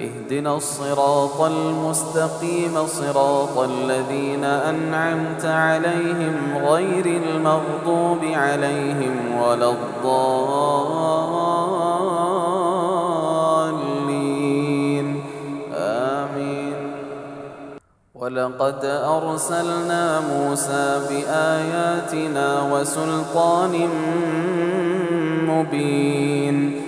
اهدنا الصراط المستقيم صراط الذين أنعمت عليهم غير المغضوب عليهم ولا الضالين. آمين. ولقد أرسلنا موسى بآياتنا وسلطان مبين.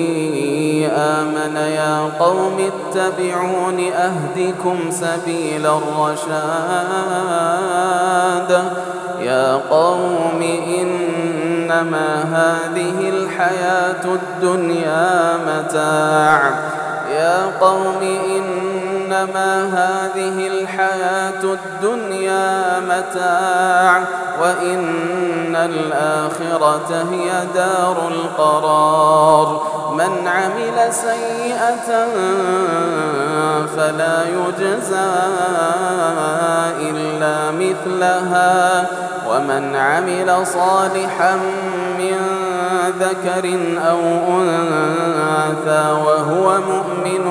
يا قوم اتبعون أهدكم سبيل الرشاد. يا قوم إنما هذه الحياة الدنيا متاع. يا قوم إنما هذه الحياة الدنيا متاع. وإن الآخرة هي دار القرار. من عمل سيئة فلا يجزى إلا مثلها. ومن عمل صالحا من ذكر أو أنثى وهو مؤمن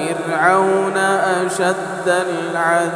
فرعون أشد العذاب.